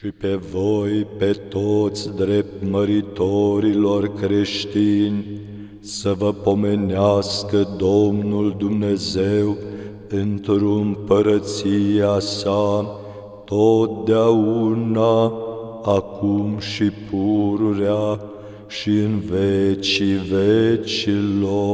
și pe voi, pe toți drept măritorilor creștini, să vă pomenească Domnul Dumnezeu într-o împărăția sa, totdeauna, acum și pururea și în vecii vecilor.